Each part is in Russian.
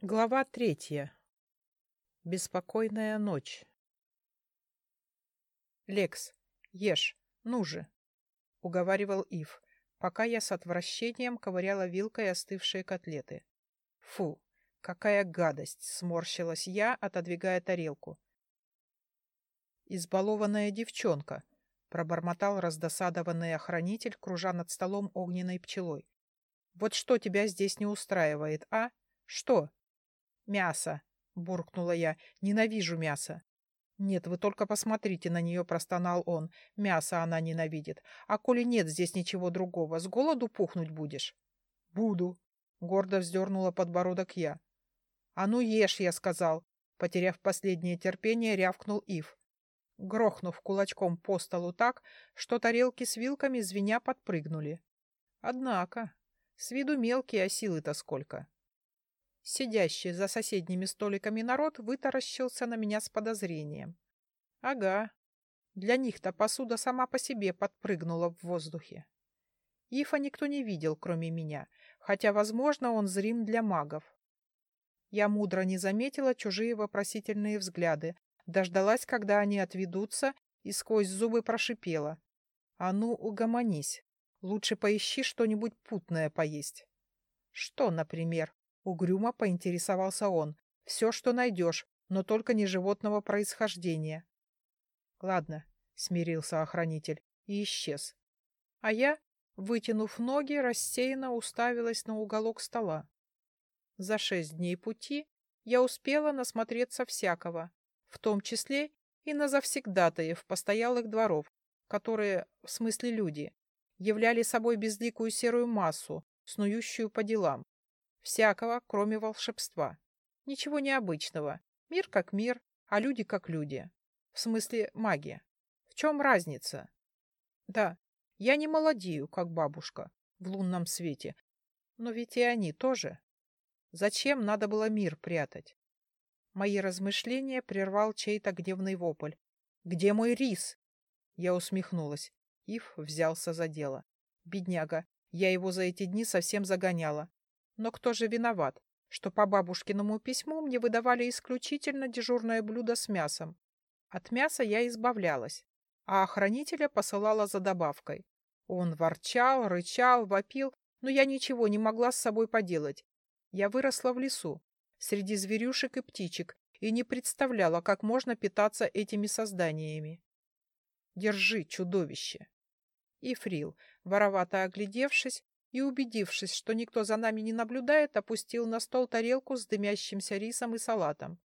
Глава третья. Беспокойная ночь. «Лекс, ешь, ну же!» — уговаривал Ив, пока я с отвращением ковыряла вилкой остывшие котлеты. «Фу, какая гадость!» — сморщилась я, отодвигая тарелку. «Избалованная девчонка!» — пробормотал раздосадованный охранитель, кружа над столом огненной пчелой. «Вот что тебя здесь не устраивает, а? Что?» «Мясо!» — буркнула я. «Ненавижу мясо!» «Нет, вы только посмотрите на нее», — простонал он. «Мясо она ненавидит. А коли нет здесь ничего другого, с голоду пухнуть будешь?» «Буду», — гордо вздернула подбородок я. «А ну ешь», — я сказал. Потеряв последнее терпение, рявкнул Ив. Грохнув кулачком по столу так, что тарелки с вилками звеня подпрыгнули. Однако, с виду мелкие, а силы-то сколько. Сидящий за соседними столиками народ вытаращился на меня с подозрением. Ага, для них-то посуда сама по себе подпрыгнула в воздухе. Ифа никто не видел, кроме меня, хотя, возможно, он зрим для магов. Я мудро не заметила чужие вопросительные взгляды, дождалась, когда они отведутся, и сквозь зубы прошипела. «А ну, угомонись. Лучше поищи что-нибудь путное поесть». «Что, например?» Угрюмо поинтересовался он. Все, что найдешь, но только не животного происхождения. Ладно, смирился охранитель и исчез. А я, вытянув ноги, рассеянно уставилась на уголок стола. За шесть дней пути я успела насмотреться всякого, в том числе и на завсегдатаев постоялых дворов, которые, в смысле люди, являли собой безликую серую массу, снующую по делам. Всякого, кроме волшебства. Ничего необычного. Мир как мир, а люди как люди. В смысле магия. В чем разница? Да, я не молодею, как бабушка, в лунном свете. Но ведь и они тоже. Зачем надо было мир прятать? Мои размышления прервал чей-то гневный вопль. «Где мой рис?» Я усмехнулась. Ив взялся за дело. Бедняга, я его за эти дни совсем загоняла. Но кто же виноват, что по бабушкиному письму мне выдавали исключительно дежурное блюдо с мясом? От мяса я избавлялась, а охранителя посылала за добавкой. Он ворчал, рычал, вопил, но я ничего не могла с собой поделать. Я выросла в лесу, среди зверюшек и птичек, и не представляла, как можно питаться этими созданиями. Держи, чудовище! И Фрил, воровато оглядевшись, и, убедившись, что никто за нами не наблюдает, опустил на стол тарелку с дымящимся рисом и салатом.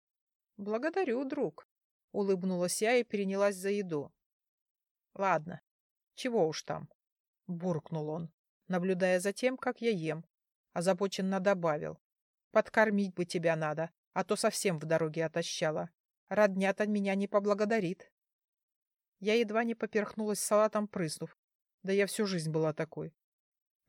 «Благодарю, друг», — улыбнулась я и перенялась за еду. «Ладно, чего уж там», — буркнул он, наблюдая за тем, как я ем, озабоченно добавил. «Подкормить бы тебя надо, а то совсем в дороге отощала. Роднят от меня не поблагодарит». Я едва не поперхнулась салатом, прыснув. Да я всю жизнь была такой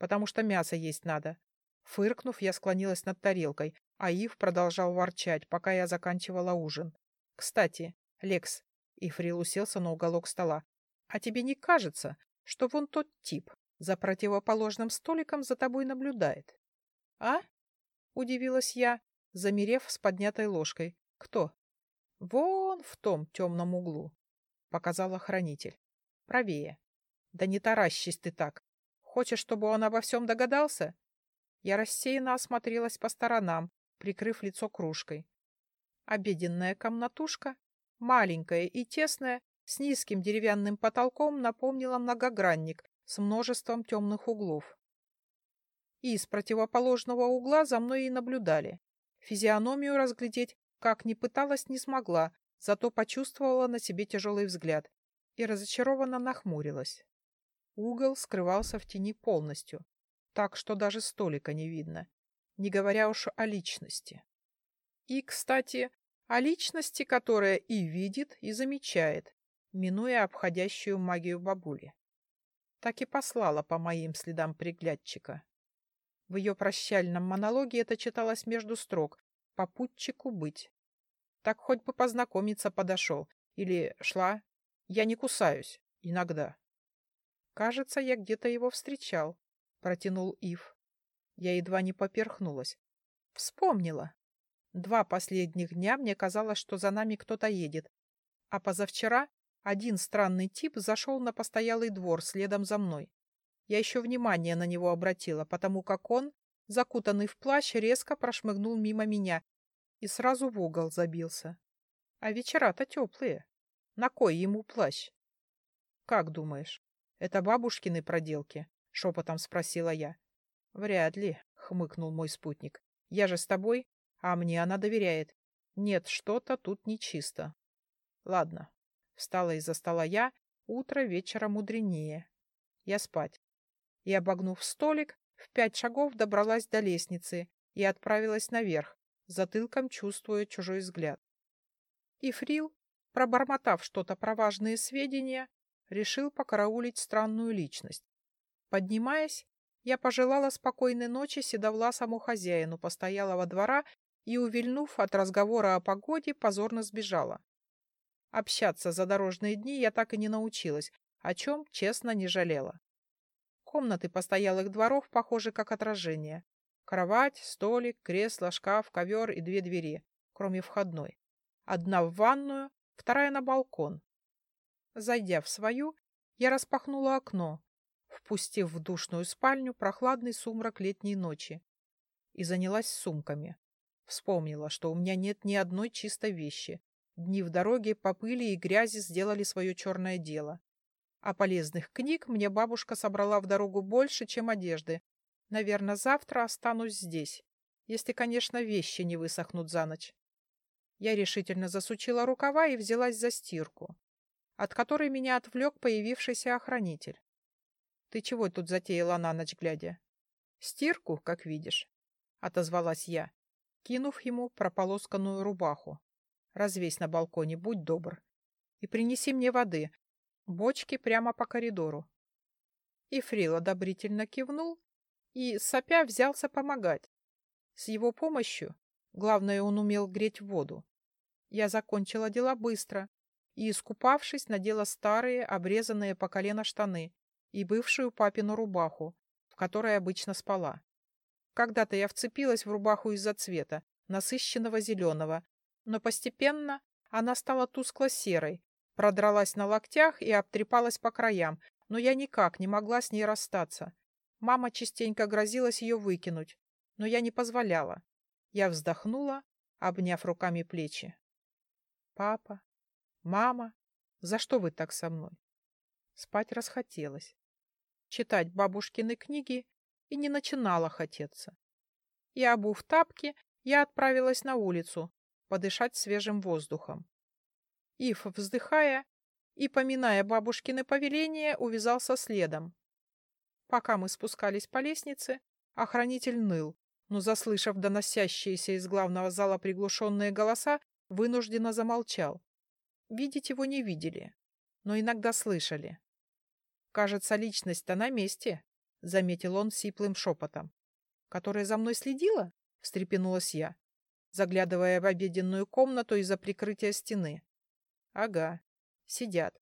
потому что мясо есть надо. Фыркнув, я склонилась над тарелкой, а Ив продолжал ворчать, пока я заканчивала ужин. «Кстати, Лекс...» — Ифрил уселся на уголок стола. «А тебе не кажется, что вон тот тип за противоположным столиком за тобой наблюдает?» «А?» — удивилась я, замерев с поднятой ложкой. «Кто?» «Вон в том темном углу», — показал охранитель. «Правее». «Да не таращись ты так. Хочешь, чтобы он обо всем догадался? Я рассеянно осмотрелась по сторонам, прикрыв лицо кружкой. Обеденная комнатушка, маленькая и тесная, с низким деревянным потолком напомнила многогранник с множеством темных углов. И из противоположного угла за мной и наблюдали. Физиономию разглядеть, как ни пыталась, не смогла, зато почувствовала на себе тяжелый взгляд и разочарованно нахмурилась. Угол скрывался в тени полностью, так что даже столика не видно, не говоря уж о личности. И, кстати, о личности, которая и видит, и замечает, минуя обходящую магию бабули. Так и послала по моим следам приглядчика. В ее прощальном монологе это читалось между строк «попутчику быть». Так хоть бы познакомиться подошел. Или шла «я не кусаюсь» иногда. «Кажется, я где-то его встречал», — протянул Ив. Я едва не поперхнулась. «Вспомнила. Два последних дня мне казалось, что за нами кто-то едет. А позавчера один странный тип зашел на постоялый двор следом за мной. Я еще внимание на него обратила, потому как он, закутанный в плащ, резко прошмыгнул мимо меня и сразу в угол забился. А вечера-то теплые. На кой ему плащ? — Как думаешь, это бабушкины проделки? — шепотом спросила я. — Вряд ли, — хмыкнул мой спутник. — Я же с тобой, а мне она доверяет. Нет, что-то тут нечисто. Ладно. Встала из-за стола я. Утро вечера мудренее. Я спать. И, обогнув столик, в пять шагов добралась до лестницы и отправилась наверх, затылком чувствуя чужой взгляд. И Фрил, пробормотав что-то про важные сведения, решил покараулить странную личность. Поднимаясь, я пожелала спокойной ночи седовласому хозяину постоялого двора и, увильнув от разговора о погоде, позорно сбежала. Общаться за дорожные дни я так и не научилась, о чем, честно, не жалела. Комнаты постоялых дворов похожи как отражение. Кровать, столик, кресло, шкаф, ковер и две двери, кроме входной. Одна в ванную, вторая на балкон. Зайдя в свою, я распахнула окно, впустив в душную спальню прохладный сумрак летней ночи, и занялась сумками. Вспомнила, что у меня нет ни одной чистой вещи. Дни в дороге по пыли и грязи сделали свое черное дело. А полезных книг мне бабушка собрала в дорогу больше, чем одежды. Наверное, завтра останусь здесь, если, конечно, вещи не высохнут за ночь. Я решительно засучила рукава и взялась за стирку, от которой меня отвлек появившийся охранитель. — Ты чего тут затеяла на ночь глядя? — Стирку, как видишь, — отозвалась я кинув ему прополосканную рубаху. «Развесь на балконе, будь добр. И принеси мне воды. Бочки прямо по коридору». И Фрил одобрительно кивнул и, сопя, взялся помогать. С его помощью, главное, он умел греть воду. Я закончила дела быстро и, искупавшись, надела старые, обрезанные по колено штаны и бывшую папину рубаху, в которой обычно спала. Когда-то я вцепилась в рубаху из-за цвета, насыщенного зеленого, но постепенно она стала тускло-серой, продралась на локтях и обтрепалась по краям, но я никак не могла с ней расстаться. Мама частенько грозилась ее выкинуть, но я не позволяла. Я вздохнула, обняв руками плечи. «Папа, мама, за что вы так со мной?» Спать расхотелось. Читать бабушкины книги и не начинала хотеться. И, обув тапки, я отправилась на улицу подышать свежим воздухом. Ив, вздыхая и, поминая бабушкины повеления, увязался следом. Пока мы спускались по лестнице, охранитель ныл, но, заслышав доносящиеся из главного зала приглушенные голоса, вынужденно замолчал. Видеть его не видели, но иногда слышали. Кажется, личность-то на месте, — заметил он сиплым шепотом. — Которая за мной следила? — встрепенулась я, заглядывая в обеденную комнату из-за прикрытия стены. — Ага, сидят.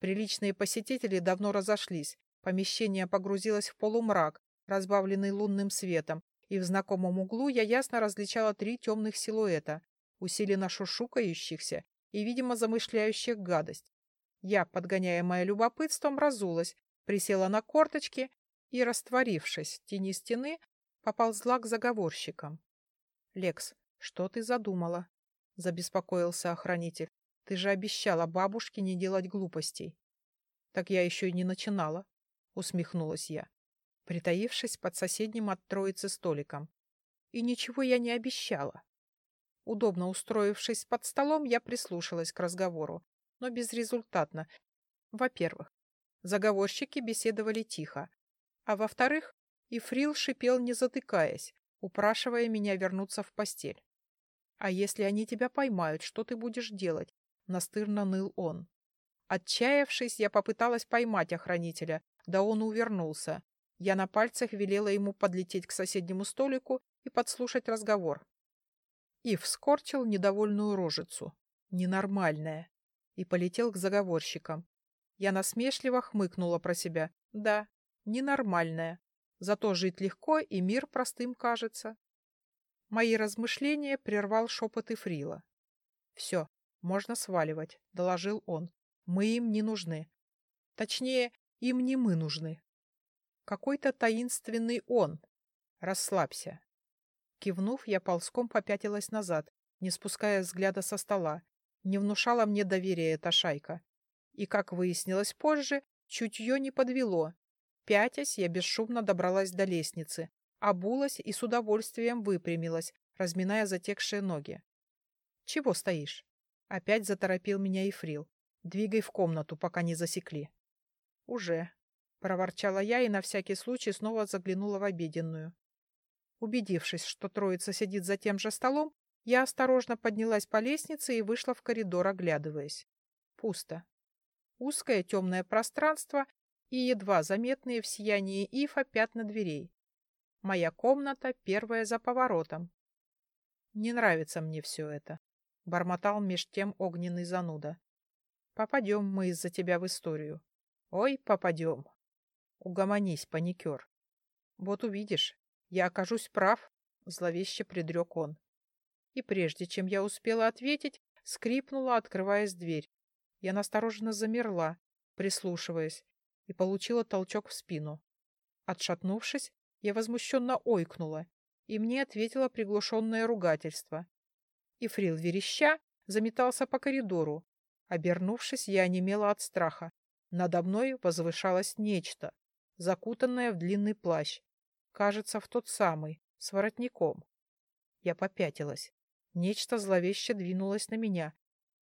Приличные посетители давно разошлись. Помещение погрузилось в полумрак, разбавленный лунным светом, и в знакомом углу я ясно различала три темных силуэта, усиленно шушукающихся и, видимо, замышляющих гадость. Я, подгоняемая любопытством, разулась, присела на корточки и, растворившись в тени стены, поползла к заговорщикам. — Лекс, что ты задумала? — забеспокоился охранитель. — Ты же обещала бабушке не делать глупостей. — Так я еще и не начинала, — усмехнулась я, притаившись под соседним от троицы столиком. И ничего я не обещала. Удобно устроившись под столом, я прислушалась к разговору, но безрезультатно. Во-первых, заговорщики беседовали тихо, а во-вторых, Ифрил шипел, не затыкаясь, упрашивая меня вернуться в постель. «А если они тебя поймают, что ты будешь делать?» — настырно ныл он. Отчаявшись, я попыталась поймать охранителя, да он увернулся. Я на пальцах велела ему подлететь к соседнему столику и подслушать разговор. Ив скорчил недовольную рожицу. Ненормальная. И полетел к заговорщикам. Я насмешливо хмыкнула про себя. Да, ненормальная. Зато жить легко и мир простым кажется. Мои размышления прервал шепот Ифрила. «Все, можно сваливать», — доложил он. «Мы им не нужны. Точнее, им не мы нужны. Какой-то таинственный он. Расслабься». Кивнув, я ползком попятилась назад, не спуская взгляда со стола. Не внушала мне доверия эта шайка. И, как выяснилось позже, чутье не подвело. Пятясь, я бесшумно добралась до лестницы, обулась и с удовольствием выпрямилась, разминая затекшие ноги. «Чего стоишь?» Опять заторопил меня Ифрил. «Двигай в комнату, пока не засекли». «Уже», — проворчала я и на всякий случай снова заглянула в обеденную. Убедившись, что троица сидит за тем же столом, я осторожно поднялась по лестнице и вышла в коридор, оглядываясь. Пусто. Узкое темное пространство и едва заметные в сиянии ифа пятна дверей. Моя комната первая за поворотом. Не нравится мне все это, — бормотал меж тем огненный зануда. Попадем мы из-за тебя в историю. Ой, попадем. Угомонись, паникер. Вот увидишь, я окажусь прав, — зловеще предрек он. И прежде чем я успела ответить, скрипнула, открываясь дверь. Я настороженно замерла, прислушиваясь, и получила толчок в спину. Отшатнувшись, я возмущенно ойкнула, и мне ответило приглушенное ругательство. И Фрил вереща заметался по коридору. Обернувшись, я онемела от страха. Надо мной возвышалось нечто, закутанное в длинный плащ. Кажется, в тот самый, с воротником. Я попятилась. Нечто зловеще двинулось на меня.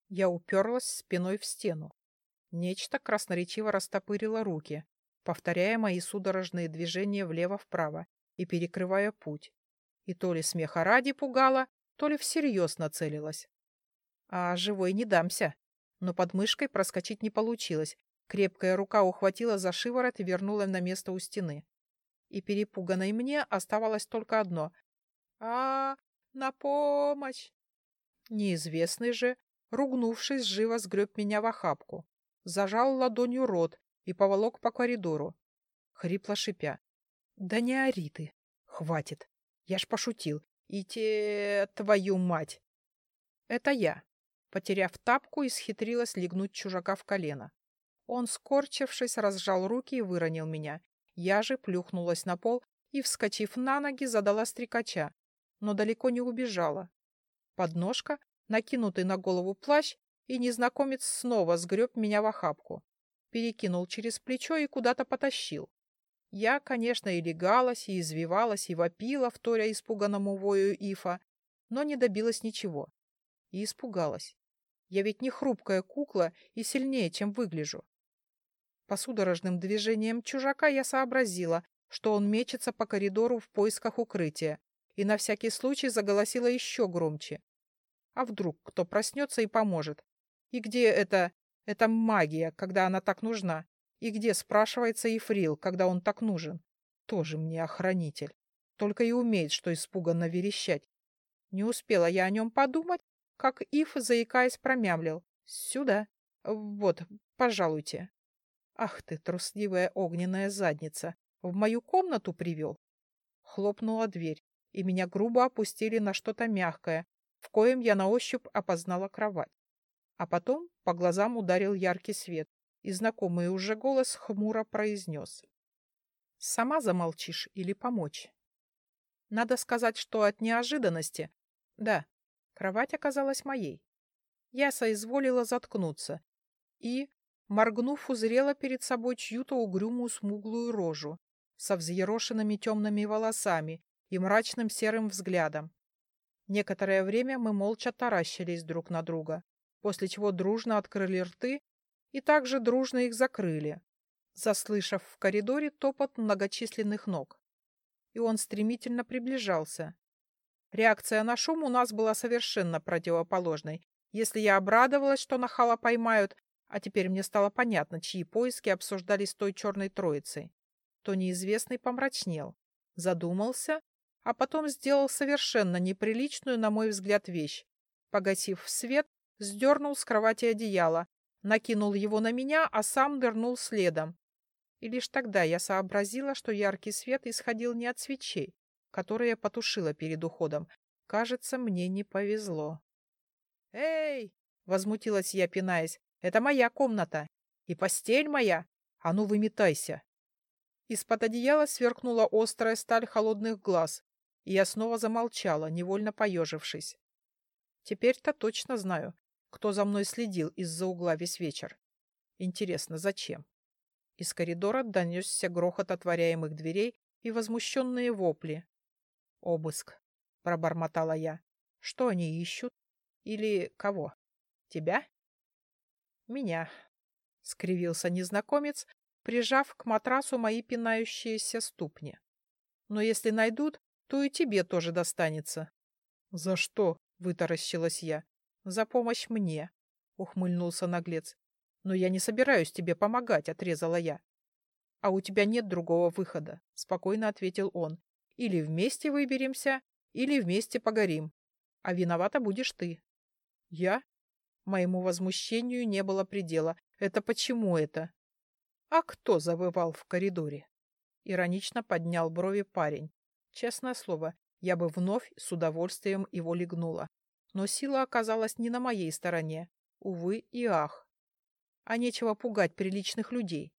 Я уперлась спиной в стену. Нечто красноречиво растопырило руки, повторяя мои судорожные движения влево-вправо и перекрывая путь. И то ли смеха ради пугала, то ли всерьез нацелилась. А живой не дамся. Но под мышкой проскочить не получилось. Крепкая рука ухватила за шиворот и вернула на место у стены. И перепуганной мне оставалось только одно. а, на помощь! Неизвестный же, ругнувшись, живо сгреб меня в охапку. Зажал ладонью рот и поволок по коридору, хрипло шипя. «Да не ори ты! Хватит! Я ж пошутил! И те... твою мать!» «Это я!» Потеряв тапку, исхитрилась легнуть чужака в колено. Он, скорчившись, разжал руки и выронил меня. Я же плюхнулась на пол и, вскочив на ноги, задала стрекача, но далеко не убежала. Подножка, накинутый на голову плащ, и незнакомец снова сгреб меня в охапку перекинул через плечо и куда-то потащил. Я, конечно, и легалась, и извивалась, и вопила, вторя испуганному вою Ифа, но не добилась ничего. И испугалась. Я ведь не хрупкая кукла и сильнее, чем выгляжу. По судорожным движениям чужака я сообразила, что он мечется по коридору в поисках укрытия, и на всякий случай заголосила еще громче. А вдруг кто проснется и поможет? И где это это магия, когда она так нужна. И где, спрашивается, Ифрил, когда он так нужен? Тоже мне охранитель. Только и умеет, что испуганно верещать. Не успела я о нем подумать, как Иф, заикаясь, промямлил. Сюда. Вот, пожалуйте. Ах ты, трусливая огненная задница. В мою комнату привел? Хлопнула дверь, и меня грубо опустили на что-то мягкое, в коем я на ощупь опознала кровать. А потом по глазам ударил яркий свет, и знакомый уже голос хмуро произнес. «Сама замолчишь или помочь?» Надо сказать, что от неожиданности... Да, кровать оказалась моей. Я соизволила заткнуться и, моргнув, узрела перед собой чью-то угрюмую смуглую рожу со взъерошенными темными волосами и мрачным серым взглядом. Некоторое время мы молча таращились друг на друга после чего дружно открыли рты и также дружно их закрыли, заслышав в коридоре топот многочисленных ног. И он стремительно приближался. Реакция на шум у нас была совершенно противоположной. Если я обрадовалась, что нахала поймают, а теперь мне стало понятно, чьи поиски обсуждались той черной троицей, то неизвестный помрачнел, задумался, а потом сделал совершенно неприличную, на мой взгляд, вещь. Погасив свет, сдернул с кровати одеяло, накинул его на меня, а сам нырнул следом. И лишь тогда я сообразила, что яркий свет исходил не от свечей, которые я потушила перед уходом, Кажется, мне не повезло. «Эй!» — возмутилась я, пинаясь. «Это моя комната. И постель моя. А ну, выметайся!» Из-под одеяла сверкнула острая сталь холодных глаз, и я снова замолчала, невольно поежившись. Теперь-то точно знаю, кто за мной следил из-за угла весь вечер. Интересно, зачем? Из коридора донесся грохот отворяемых дверей и возмущенные вопли. «Обыск», — пробормотала я. «Что они ищут? Или кого? Тебя?» «Меня», — скривился незнакомец, прижав к матрасу мои пинающиеся ступни. «Но если найдут, то и тебе тоже достанется». «За что?» — вытаращилась я. «За помощь мне», — ухмыльнулся наглец. «Но я не собираюсь тебе помогать», — отрезала я. «А у тебя нет другого выхода», — спокойно ответил он. «Или вместе выберемся, или вместе погорим. А виновата будешь ты». «Я?» Моему возмущению не было предела. «Это почему это?» «А кто завывал в коридоре?» Иронично поднял брови парень. Честное слово, я бы вновь с удовольствием его легнула. Но сила оказалась не на моей стороне. Увы и ах. А нечего пугать приличных людей.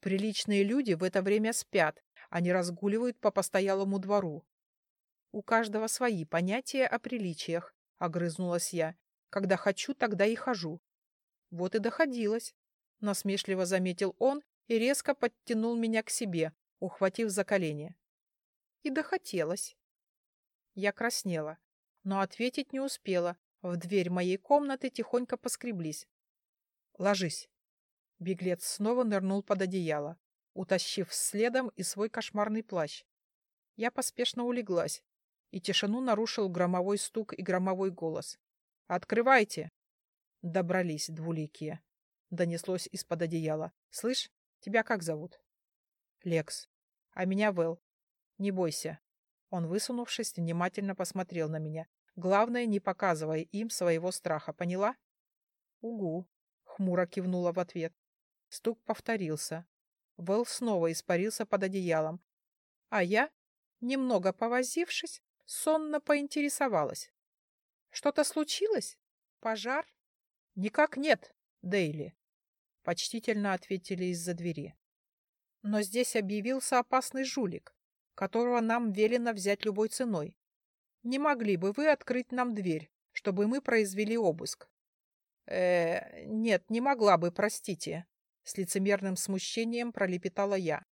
Приличные люди в это время спят, они разгуливают по постоялому двору. У каждого свои понятия о приличиях, — огрызнулась я. Когда хочу, тогда и хожу. Вот и доходилось. Насмешливо заметил он и резко подтянул меня к себе, ухватив за колени. И дохотелось. Я краснела, но ответить не успела. В дверь моей комнаты тихонько поскреблись. «Ложись». Беглец снова нырнул под одеяло, утащив следом и свой кошмарный плащ. Я поспешно улеглась, и тишину нарушил громовой стук и громовой голос. «Открывайте!» Добрались двуликие. Донеслось из-под одеяла. «Слышь, тебя как зовут?» «Лекс. А меня Вэл. Не бойся. Он, высунувшись, внимательно посмотрел на меня. Главное, не показывая им своего страха, поняла? Угу, хмуро кивнула в ответ. Стук повторился. Вэл снова испарился под одеялом. А я, немного повозившись, сонно поинтересовалась. Что-то случилось? Пожар? Никак нет, Дейли. Почтительно ответили из-за двери. Но здесь объявился опасный жулик которого нам велено взять любой ценой. Не могли бы вы открыть нам дверь, чтобы мы произвели обыск? Э, нет, не могла бы, простите, с лицемерным смущением пролепетала я.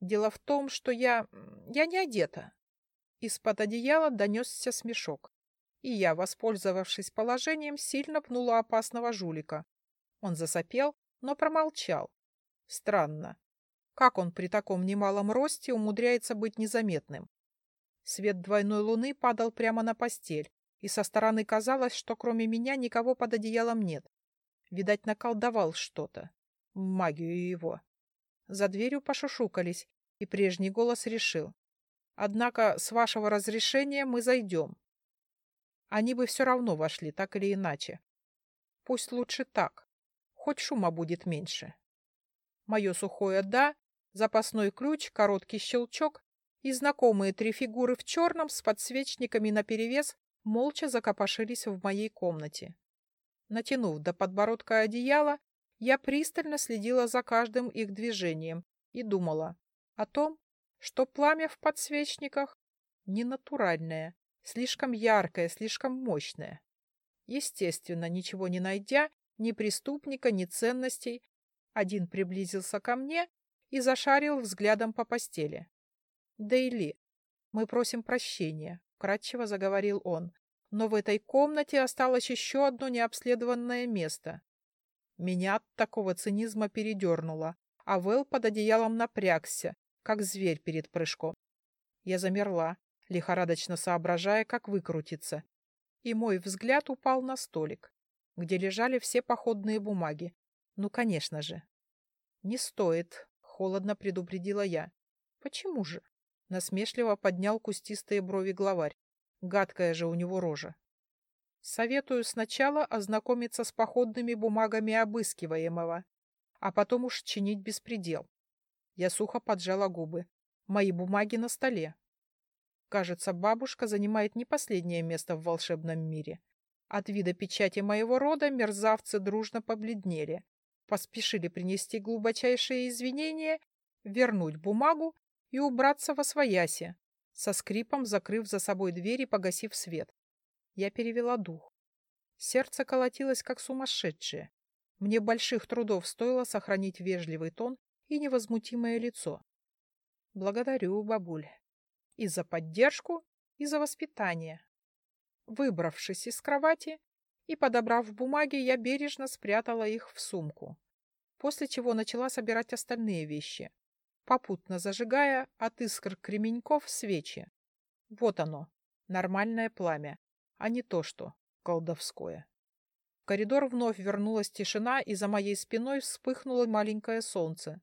Дело в том, что я... я не одета. Из-под одеяла донесся смешок, и я, воспользовавшись положением, сильно пнула опасного жулика. Он засопел, но промолчал. Странно. Как он при таком немалом росте умудряется быть незаметным? Свет двойной луны падал прямо на постель, и со стороны казалось, что кроме меня никого под одеялом нет. Видать, наколдовал что-то. Магию его. За дверью пошушукались, и прежний голос решил. Однако, с вашего разрешения мы зайдем. Они бы все равно вошли, так или иначе. Пусть лучше так. Хоть шума будет меньше. Мое сухое «да» запасной ключ, короткий щелчок, и знакомые три фигуры в черном с подсвечниками наперевес молча закопошились в моей комнате. Натянув до подбородка одеяло, я пристально следила за каждым их движением и думала о том, что пламя в подсвечниках ненатуральное, слишком яркое, слишком мощное. Естественно, ничего не найдя, ни преступника, ни ценностей, один приблизился ко мне и зашарил взглядом по постели. «Дейли, мы просим прощения», — кратчево заговорил он, «но в этой комнате осталось еще одно необследованное место». Меня от такого цинизма передернуло, а Вэл под одеялом напрягся, как зверь перед прыжком. Я замерла, лихорадочно соображая, как выкрутиться, и мой взгляд упал на столик, где лежали все походные бумаги. Ну, конечно же. Не стоит, Холодно предупредила я. Почему же? Насмешливо поднял кустистые брови главарь. Гадкая же у него рожа. Советую сначала ознакомиться с походными бумагами обыскиваемого, а потом уж чинить беспредел. Я сухо поджала губы. Мои бумаги на столе. Кажется, бабушка занимает не последнее место в волшебном мире. От вида печати моего рода мерзавцы дружно побледнели, поспешили принести глубочайшие извинения, вернуть бумагу и убраться во свояси, со скрипом закрыв за собой дверь и погасив свет. Я перевела дух. Сердце колотилось, как сумасшедшее. Мне больших трудов стоило сохранить вежливый тон и невозмутимое лицо. Благодарю, бабуль. И за поддержку, и за воспитание. Выбравшись из кровати и подобрав бумаги, я бережно спрятала их в сумку, после чего начала собирать остальные вещи, попутно зажигая от искр кременьков свечи. Вот оно, нормальное пламя, а не то, что колдовское. В коридор вновь вернулась тишина, и за моей спиной вспыхнуло маленькое солнце.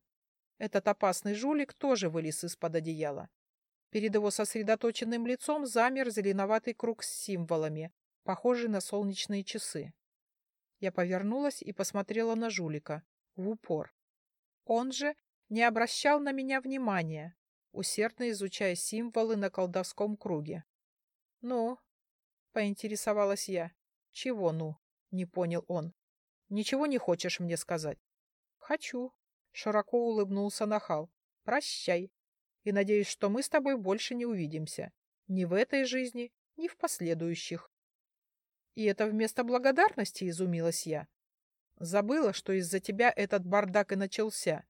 Этот опасный жулик тоже вылез из-под одеяла. Перед его сосредоточенным лицом замер зеленоватый круг с символами, похожий на солнечные часы. Я повернулась и посмотрела на жулика, в упор. Он же не обращал на меня внимания, усердно изучая символы на колдовском круге. «Ну?» — поинтересовалась я. «Чего «ну?» — не понял он. «Ничего не хочешь мне сказать?» «Хочу», — широко улыбнулся нахал. «Прощай и надеюсь, что мы с тобой больше не увидимся. Ни в этой жизни, ни в последующих. И это вместо благодарности изумилась я. Забыла, что из-за тебя этот бардак и начался,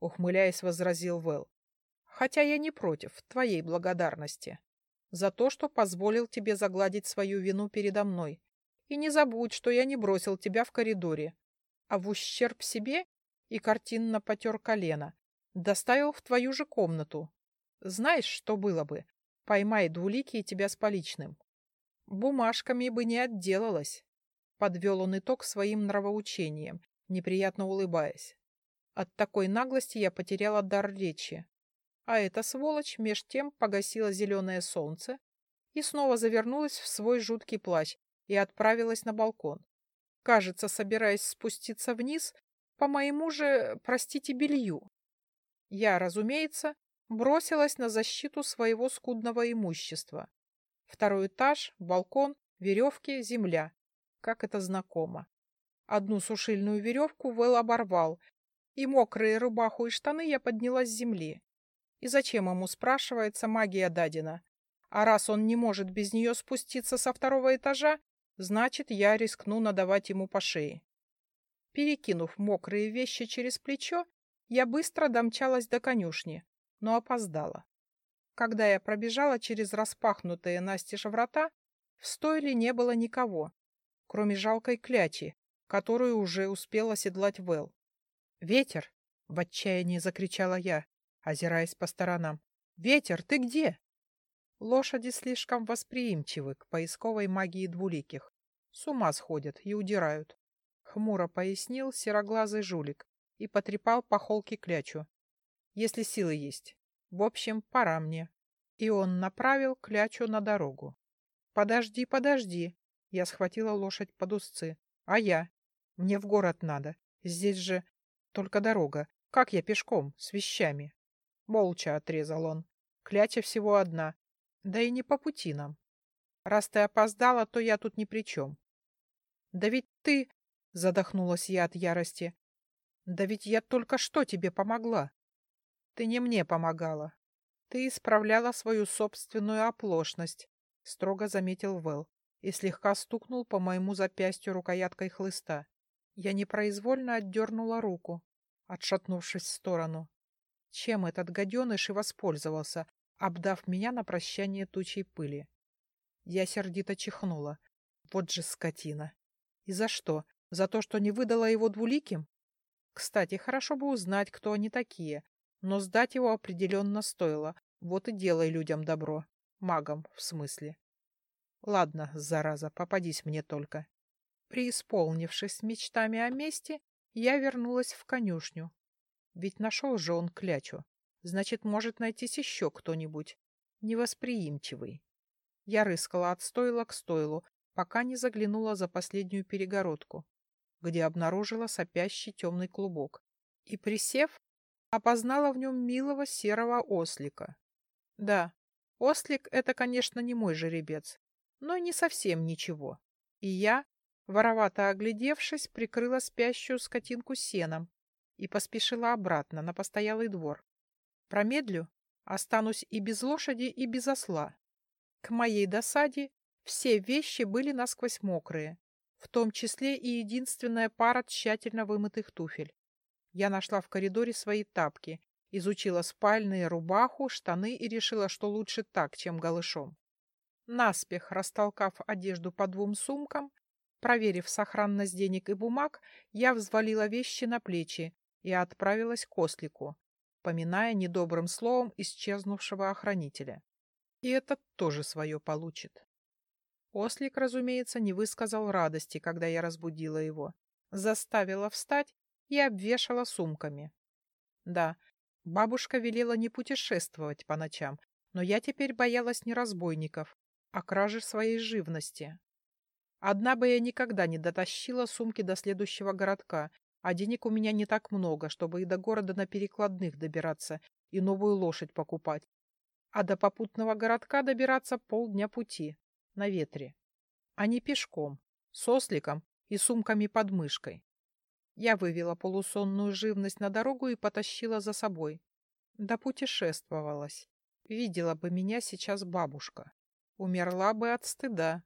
ухмыляясь, возразил Вэл. Хотя я не против твоей благодарности. За то, что позволил тебе загладить свою вину передо мной. И не забудь, что я не бросил тебя в коридоре, а в ущерб себе и картинно потер колено. Доставил в твою же комнату, знаешь, что было бы? Поймай двуликие тебя с поличным. Бумажками бы не отделалась. Подвел он итог своим нравоучением, неприятно улыбаясь. От такой наглости я потеряла дар речи. А эта сволочь меж тем погасила зеленое солнце и снова завернулась в свой жуткий плащ и отправилась на балкон. Кажется, собираясь спуститься вниз по моему же, простите, белью. Я, разумеется, бросилась на защиту своего скудного имущества. Второй этаж, балкон, веревки, земля. Как это знакомо. Одну сушильную веревку Вэл оборвал, и мокрые рубаху и штаны я подняла с земли. И зачем ему, спрашивается, магия дадена? А раз он не может без нее спуститься со второго этажа, значит, я рискну надавать ему по шее. Перекинув мокрые вещи через плечо, я быстро домчалась до конюшни, но опоздала. Когда я пробежала через распахнутые настежь врата, в стойле не было никого, кроме жалкой клячи, которую уже успела седлать Вэл. «Ветер!» — в отчаянии закричала я, озираясь по сторонам. «Ветер, ты где?» Лошади слишком восприимчивы к поисковой магии двуликих. С ума сходят и удирают. Хмуро пояснил сероглазый жулик и потрепал по холке клячу если силы есть. В общем, пора мне. И он направил клячу на дорогу. Подожди, подожди. Я схватила лошадь под узцы. А я? Мне в город надо. Здесь же только дорога. Как я пешком, с вещами? Молча отрезал он. Кляча всего одна. Да и не по пути нам. Раз ты опоздала, то я тут ни при чем. Да ведь ты... Задохнулась я от ярости. Да ведь я только что тебе помогла. Ты не мне помогала. Ты исправляла свою собственную оплошность, — строго заметил Вэл и слегка стукнул по моему запястью рукояткой хлыста. Я непроизвольно отдернула руку, отшатнувшись в сторону. Чем этот гаденыш и воспользовался, обдав меня на прощание тучей пыли? Я сердито чихнула. Вот же скотина! И за что? За то, что не выдала его двуликим? Кстати, хорошо бы узнать, кто они такие, но сдать его определенно стоило. Вот и делай людям добро. Магам, в смысле. Ладно, зараза, попадись мне только. Преисполнившись мечтами о мести, я вернулась в конюшню. Ведь нашел же он клячу. Значит, может найтись еще кто-нибудь. Невосприимчивый. Я рыскала от стойла к стойлу, пока не заглянула за последнюю перегородку, где обнаружила сопящий темный клубок. И, присев, опознала в нем милого серого ослика. Да, Ослик — это, конечно, не мой жеребец, но не совсем ничего. И я, воровато оглядевшись, прикрыла спящую скотинку сеном и поспешила обратно на постоялый двор. Промедлю, останусь и без лошади, и без осла. К моей досаде все вещи были насквозь мокрые, в том числе и единственная пара тщательно вымытых туфель. Я нашла в коридоре свои тапки, изучила спальные, рубаху, штаны и решила, что лучше так, чем голышом. Наспех растолкав одежду по двум сумкам, проверив сохранность денег и бумаг, я взвалила вещи на плечи и отправилась к ослику, поминая недобрым словом исчезнувшего охранителя. И этот тоже свое получит. Ослик, разумеется, не высказал радости, когда я разбудила его. Заставила встать и обвешала сумками. Да, бабушка велела не путешествовать по ночам, но я теперь боялась не разбойников, а кражи своей живности. Одна бы я никогда не дотащила сумки до следующего городка, а денег у меня не так много, чтобы и до города на перекладных добираться и новую лошадь покупать. А до попутного городка добираться полдня пути, на ветре. А не пешком, с осликом и сумками под мышкой. Я вывела полусонную живность на дорогу и потащила за собой. Да путешествовалась. Видела бы меня сейчас бабушка. Умерла бы от стыда.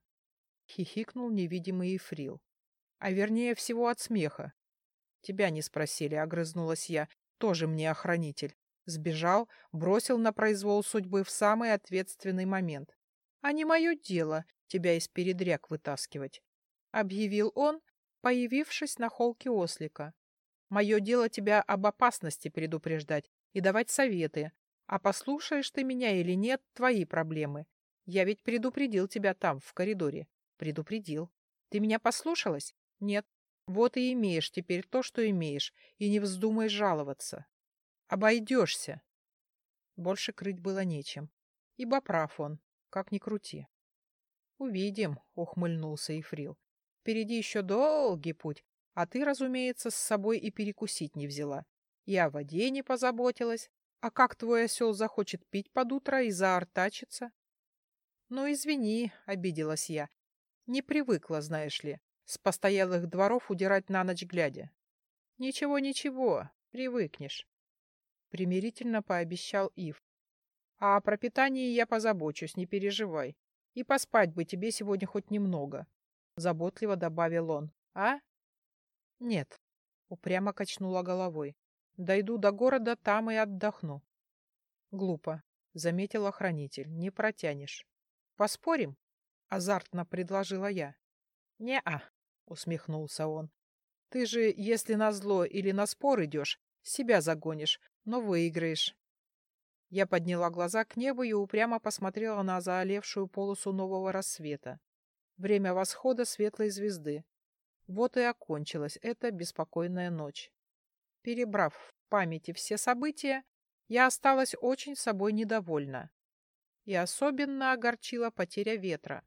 Хихикнул невидимый Ифрил. А вернее всего от смеха. Тебя не спросили, огрызнулась я. Тоже мне охранитель. Сбежал, бросил на произвол судьбы в самый ответственный момент. А не мое дело тебя из передряг вытаскивать. Объявил он, появившись на холке ослика. Мое дело тебя об опасности предупреждать и давать советы. А послушаешь ты меня или нет, твои проблемы. Я ведь предупредил тебя там, в коридоре. Предупредил. Ты меня послушалась? Нет. Вот и имеешь теперь то, что имеешь, и не вздумай жаловаться. Обойдешься. Больше крыть было нечем. Ибо прав он, как ни крути. Увидим, ухмыльнулся Ифрил. Впереди еще долгий путь, а ты, разумеется, с собой и перекусить не взяла. И о воде не позаботилась. А как твой осел захочет пить под утро и заортачиться? Ну, извини, обиделась я. Не привыкла, знаешь ли, с постоялых дворов удирать на ночь глядя. Ничего, ничего, привыкнешь. Примирительно пообещал Ив. А о пропитании я позабочусь, не переживай. И поспать бы тебе сегодня хоть немного. — заботливо добавил он. «А?» «Нет», — упрямо качнула головой. «Дойду до города, там и отдохну». «Глупо», — заметил охранитель. «Не протянешь». «Поспорим?» — азартно предложила я. «Не-а», — усмехнулся он. «Ты же, если на зло или на спор идешь, себя загонишь, но выиграешь». Я подняла глаза к небу и упрямо посмотрела на заолевшую полосу нового рассвета. Время восхода светлой звезды. Вот и окончилась эта беспокойная ночь. Перебрав в памяти все события, я осталась очень собой недовольна. И особенно огорчила потеря ветра.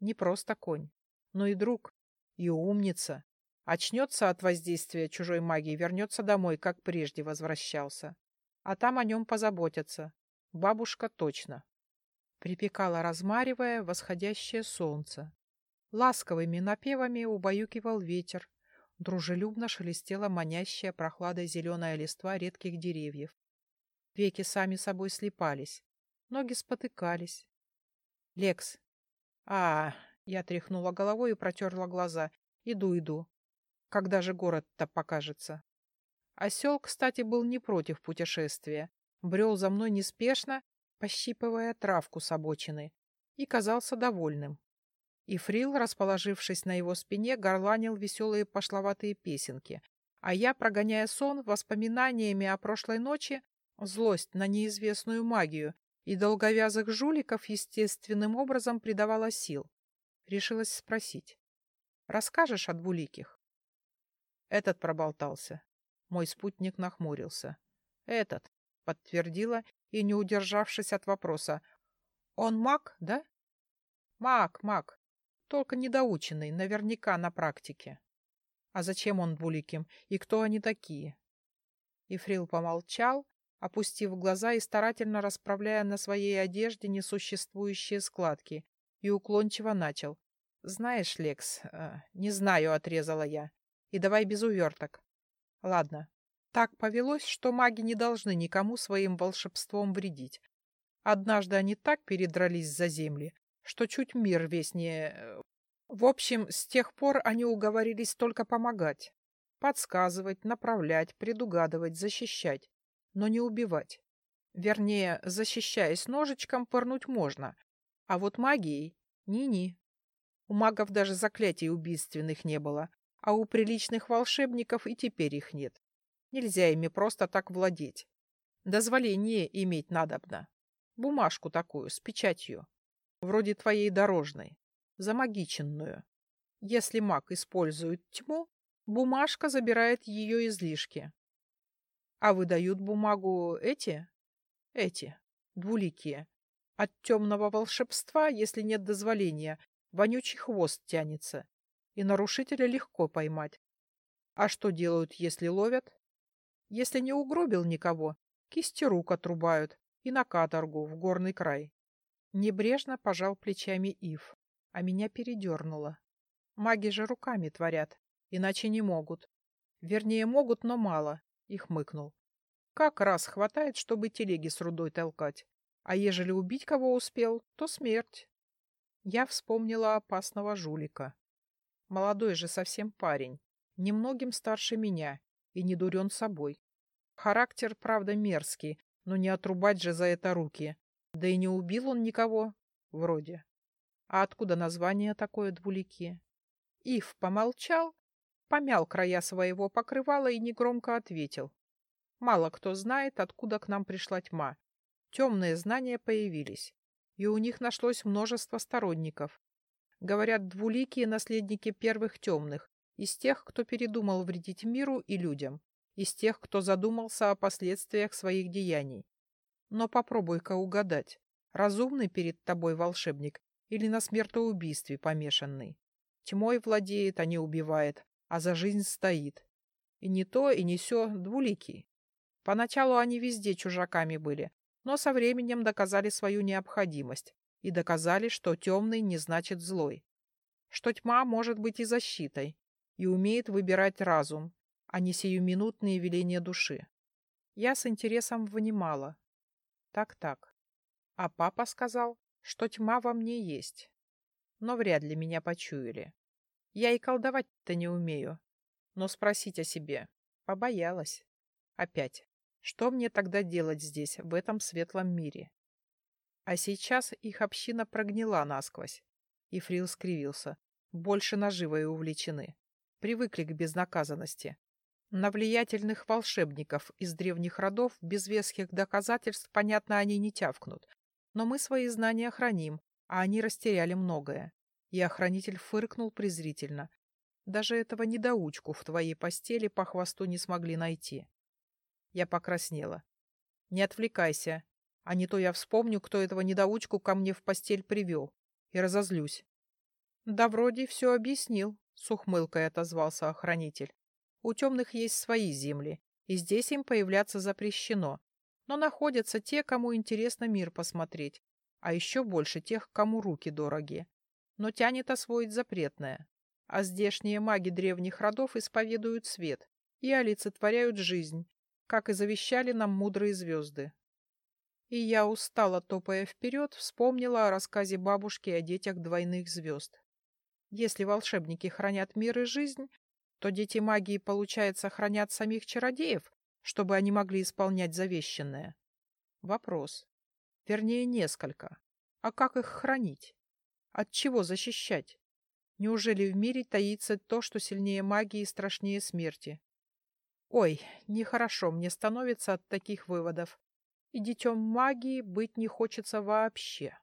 Не просто конь, но и друг, и умница. Очнется от воздействия чужой магии, вернется домой, как прежде возвращался. А там о нем позаботятся. Бабушка точно. Припекала, размаривая, восходящее солнце. Ласковыми напевами убаюкивал ветер, дружелюбно шелестела манящая прохладой зеленая листва редких деревьев. Веки сами собой слепались, ноги спотыкались. «Лекс!» «А, я тряхнула головой и протерла глаза. «Иду, иду. Когда же город-то покажется?» Осел, кстати, был не против путешествия. Брел за мной неспешно, пощипывая травку с обочины, и казался довольным. И Фрил, расположившись на его спине, горланил веселые пошловатые песенки, а я, прогоняя сон воспоминаниями о прошлой ночи, злость на неизвестную магию и долговязых жуликов естественным образом придавала сил. Решилась спросить. «Расскажешь от двуликих?» Этот проболтался. Мой спутник нахмурился. «Этот», — подтвердила и, не удержавшись от вопроса. «Он маг, да?» «Маг, маг. Только недоученный, наверняка на практике. А зачем он двуликим? И кто они такие? Ифрил помолчал, опустив глаза и старательно расправляя на своей одежде несуществующие складки, и уклончиво начал. «Знаешь, Лекс, э, не знаю», — отрезала я. «И давай без уверток». «Ладно. Так повелось, что маги не должны никому своим волшебством вредить. Однажды они так передрались за земли, что чуть мир весь не... Э, в общем, с тех пор они уговорились только помогать. Подсказывать, направлять, предугадывать, защищать, но не убивать. Вернее, защищаясь ножичком, пырнуть можно, а вот магией — ни-ни. У магов даже заклятий убийственных не было, а у приличных волшебников и теперь их нет. Нельзя ими просто так владеть. Дозволение иметь надобно. Бумажку такую, с печатью вроде твоей дорожной, замагиченную. Если маг использует тьму, бумажка забирает ее излишки. А выдают бумагу эти? Эти, двуликие. От темного волшебства, если нет дозволения, вонючий хвост тянется, и нарушителя легко поймать. А что делают, если ловят? Если не угробил никого, кисти рук отрубают и на каторгу в горный край. Небрежно пожал плечами Ив, а меня передернуло. Маги же руками творят, иначе не могут. Вернее, могут, но мало, и хмыкнул. Как раз хватает, чтобы телеги с рудой толкать. А ежели убить кого успел, то смерть. Я вспомнила опасного жулика. Молодой же совсем парень, немногим старше меня и не дурен собой. Характер, правда, мерзкий, но не отрубать же за это руки. Да и не убил он никого, вроде. А откуда название такое двулики? Ив помолчал, помял края своего покрывала и негромко ответил. Мало кто знает, откуда к нам пришла тьма. Темные знания появились, и у них нашлось множество сторонников. Говорят, двуликие наследники первых темных, из тех, кто передумал вредить миру и людям, из тех, кто задумался о последствиях своих деяний. Но попробуй-ка угадать, разумный перед тобой волшебник или на смертоубийстве помешанный. Тьмой владеет, а не убивает, а за жизнь стоит. И не то, и не сё двуликий. Поначалу они везде чужаками были, но со временем доказали свою необходимость и доказали, что темный не значит злой. Что тьма может быть и защитой, и умеет выбирать разум, а не сиюминутные веления души. Я с интересом внимала, так-так. А папа сказал, что тьма во мне есть. Но вряд ли меня почуяли. Я и колдовать-то не умею. Но спросить о себе побоялась. Опять. Что мне тогда делать здесь, в этом светлом мире? А сейчас их община прогнила насквозь. И Фрил скривился. Больше наживой увлечены. Привыкли к безнаказанности. На влиятельных волшебников из древних родов без веских доказательств, понятно, они не тявкнут. Но мы свои знания храним, а они растеряли многое. И охранитель фыркнул презрительно. Даже этого недоучку в твоей постели по хвосту не смогли найти. Я покраснела. Не отвлекайся, а не то я вспомню, кто этого недоучку ко мне в постель привел, и разозлюсь. Да вроде все объяснил, с ухмылкой отозвался охранитель. У темных есть свои земли, и здесь им появляться запрещено. Но находятся те, кому интересно мир посмотреть, а еще больше тех, кому руки дороги. Но тянет освоить запретное. А здешние маги древних родов исповедуют свет и олицетворяют жизнь, как и завещали нам мудрые звезды. И я устала, топая вперед, вспомнила о рассказе бабушки о детях двойных звезд. Если волшебники хранят мир и жизнь, то дети магии, получается, хранят самих чародеев, чтобы они могли исполнять завещанное? Вопрос. Вернее, несколько. А как их хранить? От чего защищать? Неужели в мире таится то, что сильнее магии и страшнее смерти? Ой, нехорошо мне становится от таких выводов. И детем магии быть не хочется вообще.